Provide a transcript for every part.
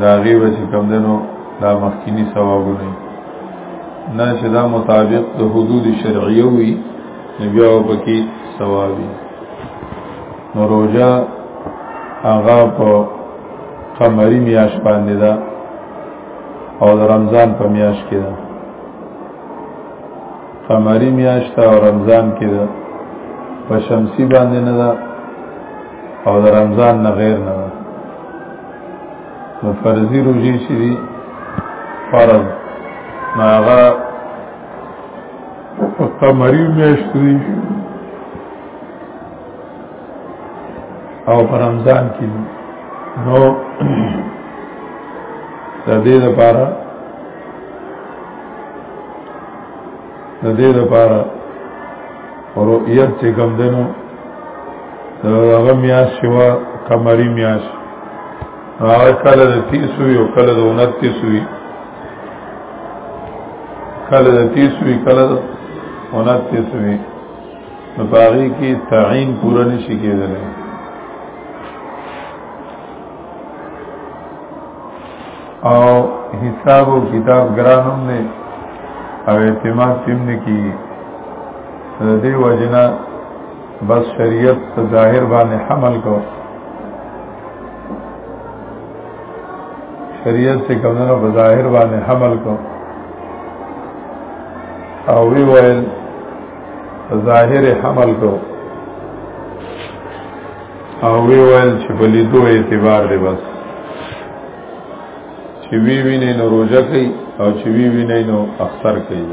دا غي به چې کم دنو دا مخکینی ثوابونه نه چې دا مطابق د حدود شرعیه وي بیا پکې ثوابي نو روزه هغه په قمری میاش باندې ده او د رمضان په میاش کې ده قمری میاش ته او رمضان کې ده په شمسی باندې نه ده او د رمضان نه غیر نه نو فرضي روزي چې دي فرض نو هغه په قمري میاشت دي او په رمضان کې نو د دې لپاره د دې لپاره رؤیت چې کوم دنو هغه میاش شوا قمری میاش هغه کله د 30 وی او کله د 29 وی کله د 30 وی کله د 29 وی نو باغی کی تعین پورا نشي کېدلی او حساب او کتاب ګرانم نه او اعتماد تیم نه کی دې وجنا بس شریعت ظاهر باندې حمل کو شریعت سے کمنو بظاهر باندې حمل کو او وی ویل ظاهر حمل کو او وی ویل چې په لیدو اعتبار دی بس چې وی ویني نو روزه کوي او چې وی ویني نو اختر کوي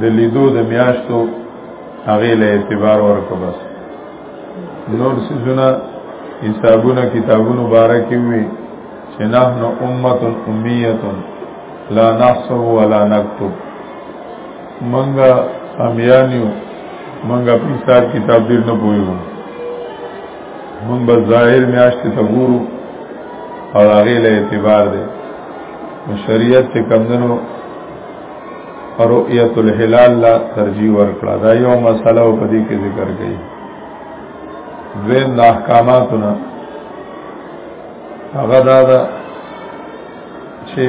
د لیدو د میاشتو هغه له اعتبار ورکو بس نور سيزونه حسابونه کتابونو باره کې وي چې نحنو امه امیه لا نحسب ولا نكتب منګه امیانیو منګه په حساب کتاب ډیر نه پویو من به ظاهر میاشت ته ګورو او هغه له اعتبار دی شریعت چې کمندنو رؤیت الهلال لا ترجیح ورکړه دا یو مسله په دې کې ذکر کړي دویم د احکاماتونه هغه دا ده چې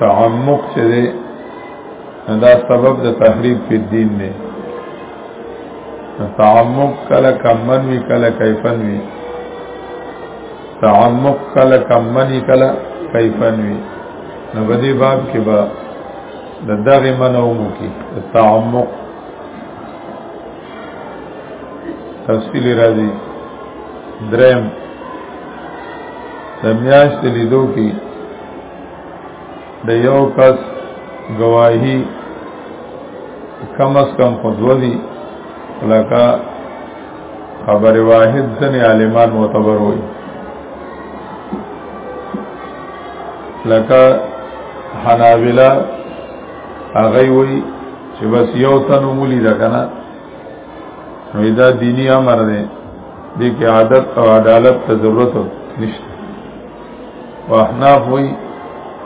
تعمق چې دی دا سبب د تحریف په دین دی تعمق کله کمن وی کله کیفن وی تعمق کله کمن وی کله کیفن وی نو په دې باب کې به د دغه منومو کې تعمق تفصیل راځي درم د میاشت لیدو کې د یو کس گواهی کم از کم خودو دی لکه خبر واحد ځنې عالمان معتبر وي لکه حنابلہ هغه وی چې بس یو تن ومولی دا کنه نو دا دینی امر دی دې کې عادت او عدالت ته ضرورت نشته واحناف وی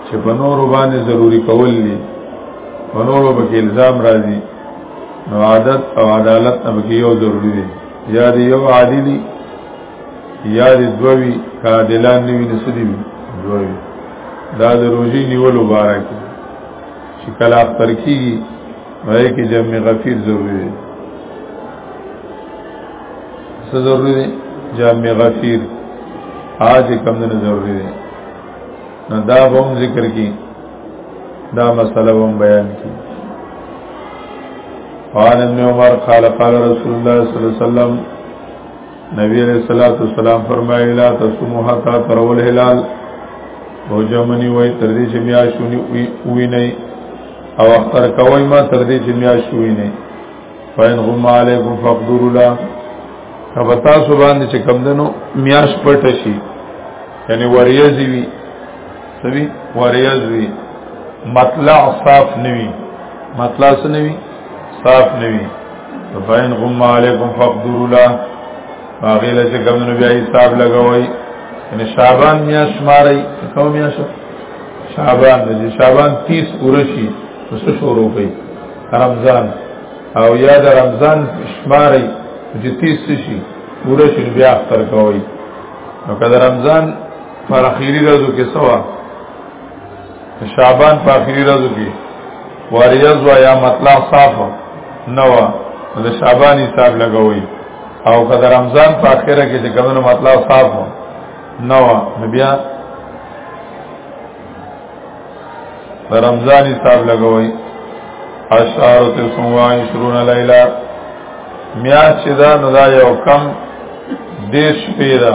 چې په نور باندې ضروری کول دي په نور باندې الزام راځي نو عادت او عدالت نه کې یو ضروری دی یا دی یو عادی دی یا دی دوی کادلان نیوی نسدی دوی دا د روزي نیولو بارکه چې کله اختر کیږي نو یې کې جمع غفیر ضروری دی څه ضروری دی جمع غفیر آج کم نه ضروری دی نو دا هم ذکر کی دا مسله هم بیان کی قال ابن عمر قال قال رسول الله صلی الله علیه وسلم نبی علیہ الصلوۃ والسلام فرمایي لا تصوموا حتا تروا الهلال روزه منی وای تر دې چې بیا شونی وی نه او اختر کوي ما تر دې چې بیا شوی نه فین غم علیکم فقدر لا کبه تاسو باندې چې کم دنو میاش پټ شي یعنی وریځي وی سوي وریځي مطلع صاف نوي مطلع سنوي صاف نوی فاین غم علیکم فقدروا له هغه له چې کوم نبی حساب لګوي ان شعبان میا شماري کوم میا شعبان د شعبان 30 پوره شي نو څه شروع کوي رمضان او یا د رمضان شماري چې 30 شي پوره شي بیا اختر کوي نو کله رمضان پر اخیری ورځو کې سوا شعبان په اخیری ورځو کې واریز و یا مطلع صاف نو د شعبان حساب لګوي او که د رمضان په اخره کې چې کومه مطلع صاف نو بیا د رمضان حساب لګوي اشعار تسوا عشرون لیلا میاش چې دا نو دا یو کم دیش پیدا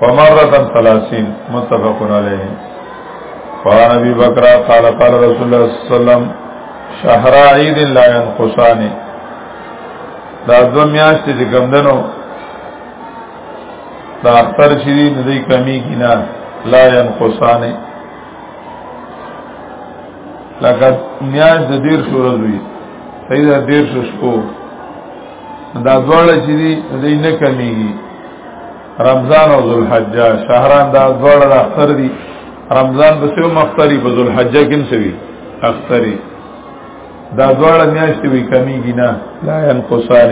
فمرتن ثلاثین متفقن علیه فان ابی بکر قال قال رسول الله صلی الله علیه وسلم شهر عید لا ينقصان دا دو میاشتې چې ګمدنو دا اختر شری نه دی کمی کینا لا ينقصان لکه میاش د دیر شو ورځوي صحیح د دیر شو شپو دا دوړه چې دی نه کمیږي رمضان او ذوالحجه شهران دا دوړ د اختر دي رمضان په سیو مختری په ذوالحجه کې سوي اختری دا دوړ میاشتې وی کمیږي نه لا ينقصان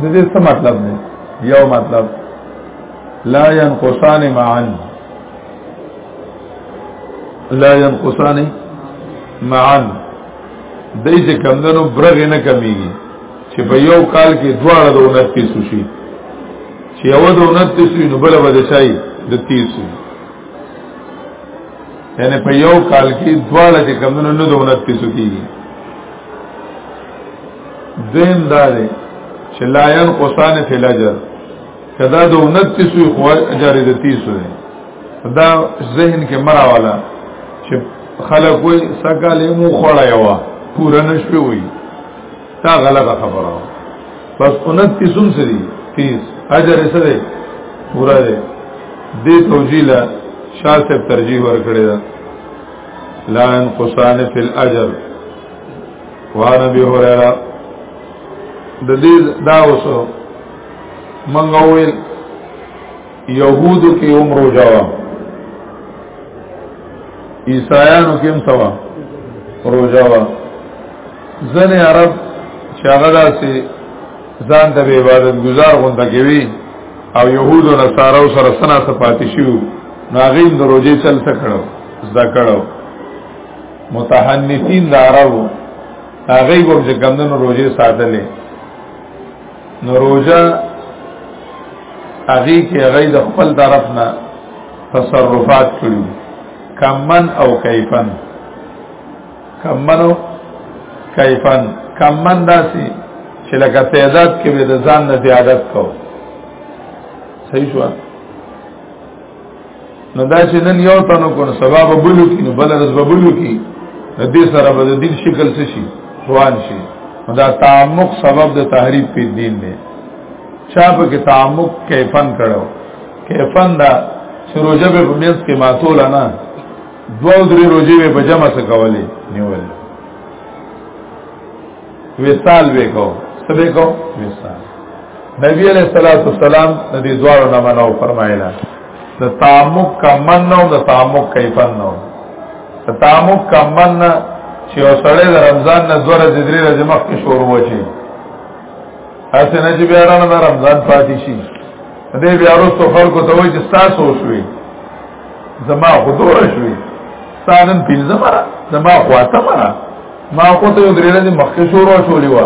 د دې څه مطلب دی یو مطلب لا ينقصان معا لا ينقصان معا دای چې کمدنو برغ نه کمیږي چې په یو کال کې دواړه د 29 شي چې یو د 29 شي نو بل به د شي د 30 شي یعنی په یو کال کې دواړه چې کمدنو نه د 29 کیږي دین دار چې لاین قصان فی الاجر کدا د 29 شي خو اجر د 30 شي دا ذهن کې مرا والا چې خلک وي سګالې مو خوړا یوا پورا نشوي وي تا غلطه خبره بس 29 هم سری 30 اجر یې سره پورا دی دې توجیلا شاه صاحب ترجیح ورکړی دا لا انقصان فی الاجر وان ابي هريره د دې دا اوسو منغویل یهودو کې هم روزه وا عیسایانو کې هم سوا روزه وا ځنې عرب چې هغه داسې ځان ته به عبادت گزار غونډه کوي او يهودو نصارو سره سنا سپاتې شو ناغین د روزي چل څه کړو زدا کړو متحنثین د عربو هغه ګور چې کمندونو روزي ساتلې نو روزه هغه کې هغه د خپل طرف نه تصرفات کړو کمن او کیفن کمن او کیفن کمن داسي چې لکه تعداد کې به د ځان نه زیادت کو صحیح شو نو دا چې نن یو تنو کو نو سبا به بلو کی نو بل رز به بلو کی نو دې سره به د دین شکل څه شي روان شي نو دا تعمق سبب د تحریف په دین دی چا په کې تعمق کیفن کړو کیفن دا چې روزه به په میز کې ماتول نه دوه درې روزه به په جمع څه کولې نیول وصال وکاو سبه کو وصال نبی علیہ الصلوۃ والسلام د دې دوارو نه منو فرمایله د تعمق کا من نو د تعمق کای پن نو د تعمق کا من چې اوسړه د رمضان نه دوره د درې ورځې مخکې شروع وشي هڅه نه چې بیا رانه رمضان پاتې شي دې بیا وروسته خلکو ته وایي چې تاسو شوي زما خدور شوي ستانن پینځه مرا زما خواته مرا ما خو ته یو درې ورځې مخکې شروع شولې و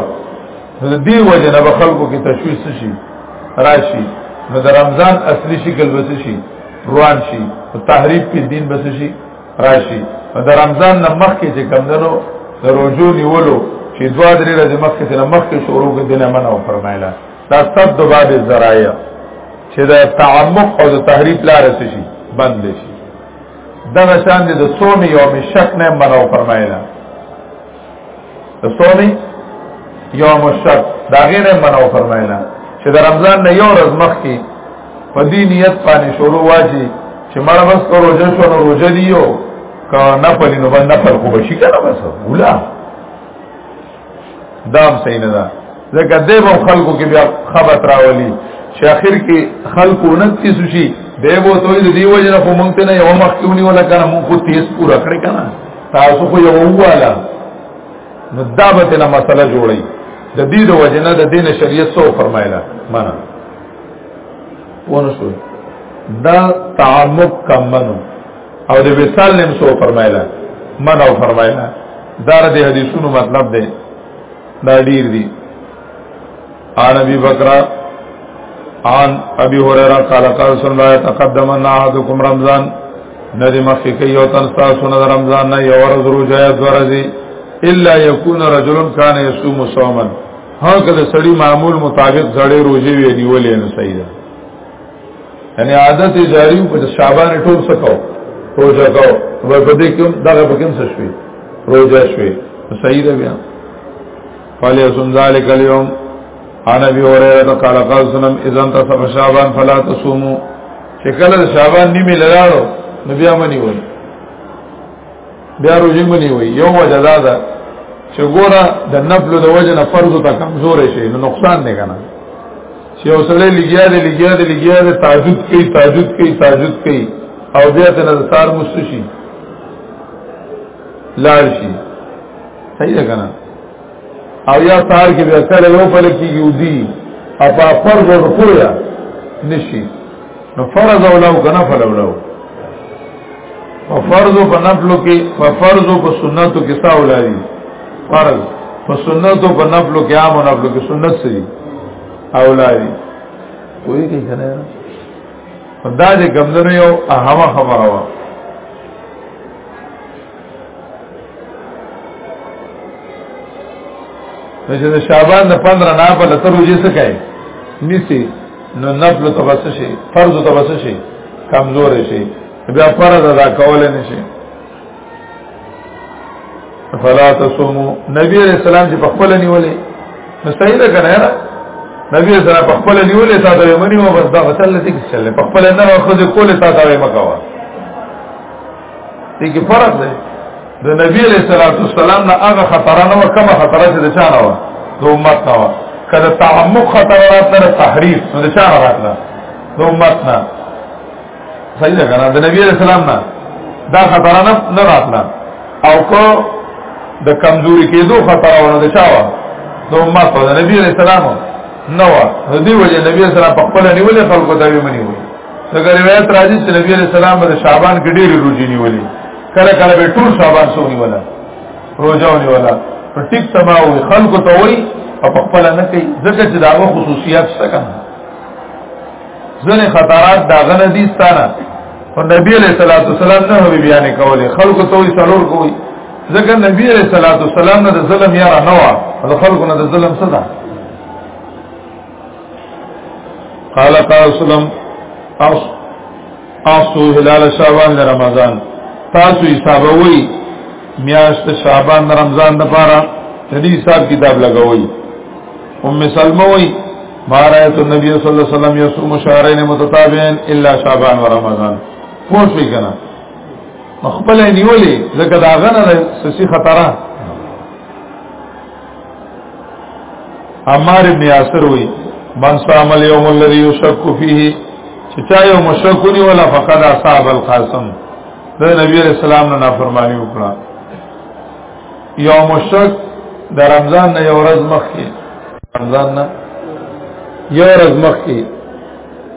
نو د دې وجه نه به خلکو کې تشویش شي راشي نو د رمضان اصلي شکل به شي روان شي او تحریف په دین به شي راشي نو د رمضان نه مخکې چې کم دنو د روزو نیولو چې دوا درې ورځې مخکې ته مخکې شروع کې دنه منع او فرمایله دا ستاسو د باب ذرایع چې د تعمق او د تحریف لار شي بند شي دغه شان دي د صوم یوم شک نه منو فرمایله د صوم یوم شک دا غیر منو فرمایله چې د رمضان نه یو ورځ مخکې په دې نیت باندې شروع واجی چې مړه بس کو روزه شو نو روزه دیو که نه پلی نو باندې پر خو بشي کنه بس ولا دام صحیح نه ده ځکه دې به خلکو کې بیا خبرت راولي چې اخر کې خلکو 29 شي دې وو ته دې دی وجه نه خو مونږ ته نه یو مخ کې ونی ولا کنه مونږ خو تیز پورا کړی کنه تاسو خو یو والا نو دا به ته مسله جوړي د دې د وجه نه د دین شریعت سو فرمایله معنا ونه شو دا تعمق کمنو او د وصال نیم سو فرمایلا من او فرمایلا دا د حدیثونو مطلب دی دا ډیر دی عن ابي بکر عن ابي هريره قال قال صلى الله عليه تقدم ان احدكم رمضان ندی مخی که یو تن ستاسو نه رمضان نه یو ورځ روزه یا دوه ورځې الا یکون رجل کان یصوم صوما هغه د سړی معمول مطابق زړې روزه وی نیولې نه صحیح ده یعنی عادت جاری په شعبان ټول سکو روزه کو په بده کوم دغه په کوم څه شوي روزه شوي صحیح ده بیا قال يسن ذلك اليوم عن ابي هريره قال قال سنم اذا انتصف شعبان فلا تصوموا شکل شعبان نیمه لراړو نبي امني وایي بیا روزي منی وي یو وجه دا ده چې ګوره د نفل د وجه نه فرض ته کمزور شي نو نقصان نه کنه چې اوسړې لګیا دې لګیا دې لګیا دې تاجد کوي تاجد کوي تاجد کوي او بیا ته نظر مستشي لار شي صحیح ده کنه او یا سار کې بیا کله یو په لکه یو دی اپا فرض او رکوع نشي نو فرض او لو کنه فرض او لو په فرض او په نفل کې په فرض او په سنتو کې څا ولاري فرض په سنتو په نفل کې عام او نفل کې سنت سي اولاري کوئی کې کنه دا دې ګمزنه یو اهمه خبره وه نو چې د شعبان د 15 نه په لتر وځي څه کوي نيسي نو نفل ته بس شي فرض ته بس شي کمزور شي بیا فرض ادا کول نه شي فلا تصوموا نبی علیہ السلام چې په خپل نیولې نو صحیح ده کنه یاره نبی علیہ السلام په خپل نیولې تا ته منی و بس دا وصلت کې چلې په خپل نه خو دې کولې تا ته مکوا دې کې فرق دی د نبی علیہ الصلوۃ والسلام نه هغه خطر نه وکمه خطر چې د چا نه و د امت نه و کله تعمق خطر راتله تحریف نو د چا نه راتله د امت نه صحیح ده کنه د نبی علیہ السلام نه دا خطر نه نه راتله او کو د کمزوري کېدو خطر ونه د چا و د امت د نبی علیہ السلام نه و د دې وجه نبی علیہ السلام په خپل نیولې خلکو ته ویمنی وي دغه روایت راځي چې نبی عليه السلام د شعبان کې ډېری روزي نیولې کله کله به ټول شعبان سو نیولا روزه ونیولا په ټیک سما وي خلکو ته وي او په خپل نه کوي ځکه چې داغه خصوصیات څه کنه ځنې خطرات داغه نه دي ستانه او نبی عليه الصلاه والسلام نه وی بیان کولې خلکو ته وي څلور کوي ځکه نبی عليه الصلاه والسلام نه د ظلم یاره نه و خلکو نه د ظلم څه ده قال تعالی وسلم اصو هلال شعبان د رمضان تاسو حسابوي میاشت شعبان د رمضان د پاره د دې حساب کتاب لګوي ام سلمہ وی ما رایت النبی صلی الله علیه وسلم یصوم شهرین متتابعین الا شعبان و رمضان پوه شئ کنه خپل نیولې ځکه دا غنه سسی خطرہ عمار ابن یاسر وی من صام اليوم الذي يشك فيه چې چا یو مشکونی ولا فقد اصحاب القاسم د نبی علیہ السلام نه نافرمانی وکړه یو مشک د رمضان نه یو ورځ مخکې رمضان نه یو ورځ مخکې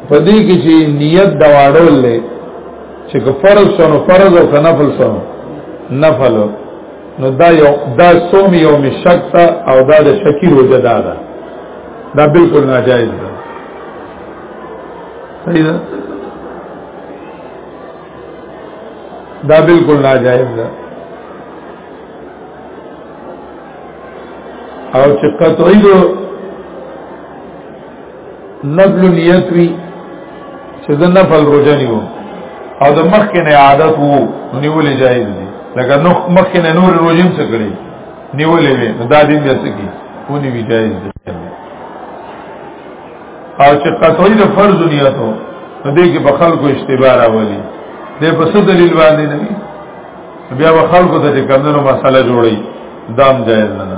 په دې کې چې نیت دا واړول لې چې فرض شنو فرض او کنفل شنو نفل نو دا یو دا صوم یو مشک تا او دا د شکی روزه دا ده دا بالکل ناجایز ده صحیح ده دا بالکل ناجایز ده او چې قطعی نفل نیت وی چې د نفل روزه نیو او د مخکې نه عادت وو نیولې جایز دي لکه نو مخکې نه نور روزه څه کړی نیولې وي دا دې بیا څه کی ونی وی جایز دي او چې قطعی د فرض نیت وو نو دې کې په خلکو اشتباه راولي دې په څه دلیل باندې نه بیا به خلکو ته کومو مسله جوړي دام جایز نه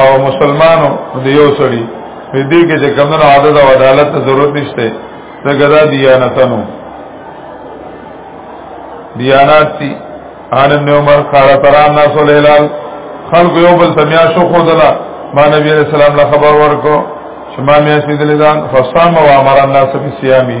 او مسلمانو د یو سړي په دې کې چې کمنو عدد او عدالت ته ضرورت نشته دا غدا دیانتانو دیانات تی ان ابن عمر قال ترى الناس الهلال خلق یو بل تمیا شو خدلا ما نبی علیہ السلام له خبر ورکو چې ما مې سیدل ځان فصام او امر الناس فی صيامه